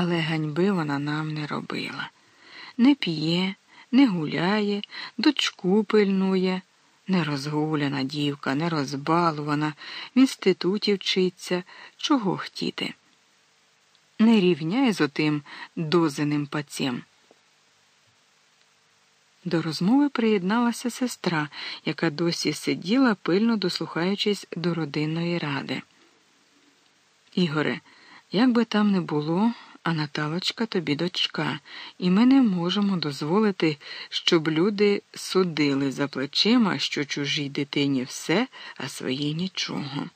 Але ганьби вона нам не робила. Не п'є, не гуляє, дочку пильнує. Не розгуляна дівка, не розбалувана, в інституті вчиться, чого хтіти. Не рівняй з отим дозиним пацєм. До розмови приєдналася сестра, яка досі сиділа, пильно дослухаючись до родинної ради. Ігоре, як би там не було, а Наталочка тобі дочка, і ми не можемо дозволити, щоб люди судили за плечима, що чужій дитині все, а своїй нічого.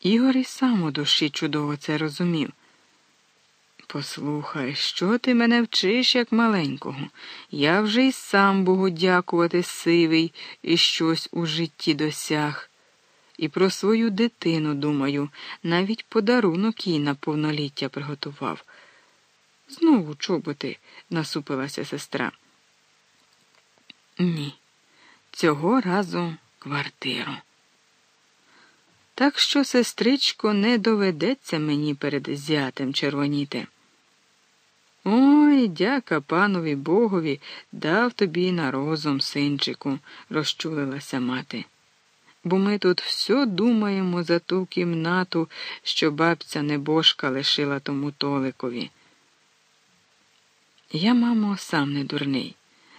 Ігор і сам у душі чудово це розумів. Послухай, що ти мене вчиш, як маленького? Я вже й сам Богу дякувати сивий і щось у житті досяг. І про свою дитину думаю, навіть подарунок їй на повноліття приготував. Знову чоботи, насупилася сестра. Ні, цього разу квартиру. Так що, сестричко, не доведеться мені перед зятем червоніти. Ой, дяка панові богові, дав тобі на розум, синчику, розчулилася мати. Бо ми тут все думаємо за ту кімнату, що бабця небожка лишила тому Толикові. Я, мамо, сам не дурний.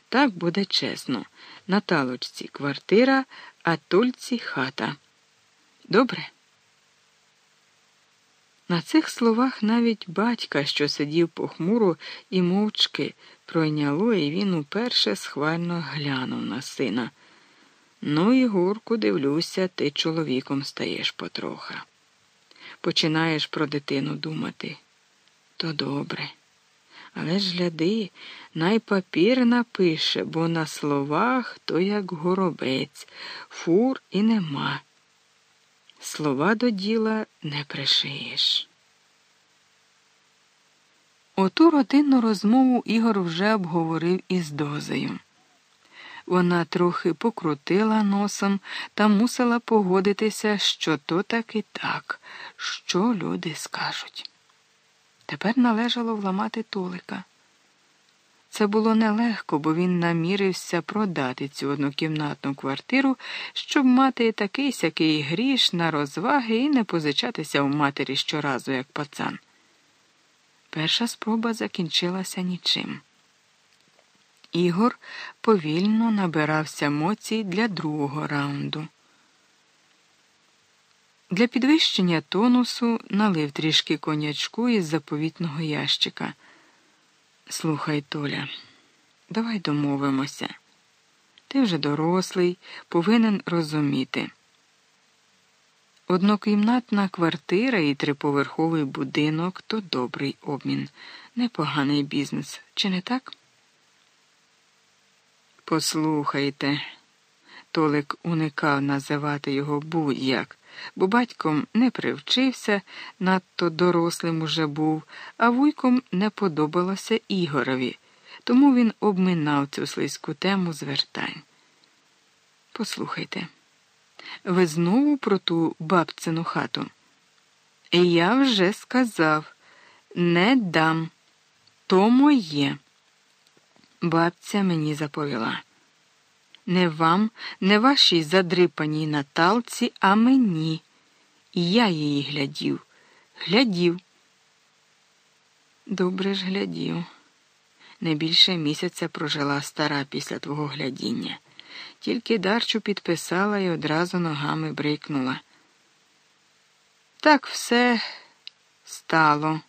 Так буде чесно. Наталочці квартира, а тульці хата. Добре? На цих словах навіть батька, що сидів похмуро і мовчки, пройняло, і він уперше схвально глянув на сина. Ну, Ігорку, дивлюся, ти чоловіком стаєш потроха. Починаєш про дитину думати. То добре. Але ж гляди, най папір напише, бо на словах то як горобець, фур і нема. Слова до діла не пришиєш. Оту родинну розмову Ігор вже обговорив із дозею. Вона трохи покрутила носом та мусила погодитися, що то таки так, що люди скажуть. Тепер належало вламати Толика. Це було нелегко, бо він намірився продати цю однокімнатну квартиру, щоб мати такий сякий гріш на розваги і не позичатися у матері щоразу, як пацан. Перша спроба закінчилася нічим. Ігор повільно набирався моцій для другого раунду. Для підвищення тонусу налив трішки конячку із заповітного ящика. Слухай, Толя, давай домовимося. Ти вже дорослий, повинен розуміти. Однокімнатна квартира і триповерховий будинок то добрий обмін, непоганий бізнес, чи не так? Послухайте, Толик уникав називати його будь-як, бо батьком не привчився, надто дорослим уже був, а вуйком не подобалося Ігорові, тому він обминав цю слизьку тему звертань. Послухайте, ви знову про ту бабцину хату? Я вже сказав, не дам, то моє. Бабця мені заповіла. Не вам, не вашій задрипаній Наталці, а мені. І я її глядів, глядів. Добре ж глядів. Не більше місяця прожила стара після твого глядіння. Тільки дарчу підписала і одразу ногами брикнула. Так все стало.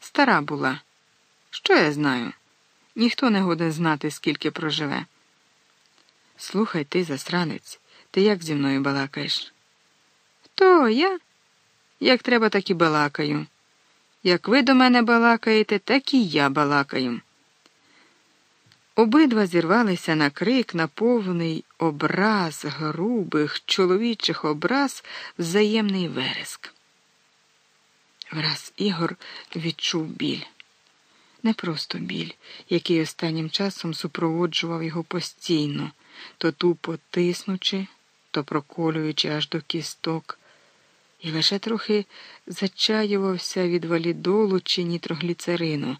Стара була. Що я знаю? Ніхто не годен знати, скільки проживе. Слухай ти, засранець, ти як зі мною балакаєш? То я? Як треба, так і балакаю. Як ви до мене балакаєте, так і я балакаю. Обидва зірвалися на крик, на повний образ грубих, чоловічих образ, взаємний вереск. Враз Ігор відчув біль не просто біль, який останнім часом супроводжував його постійно, то тупо тиснучи, то проколюючи аж до кісток. і лише трохи зачаювався від валідолу чи нітрогліцерину.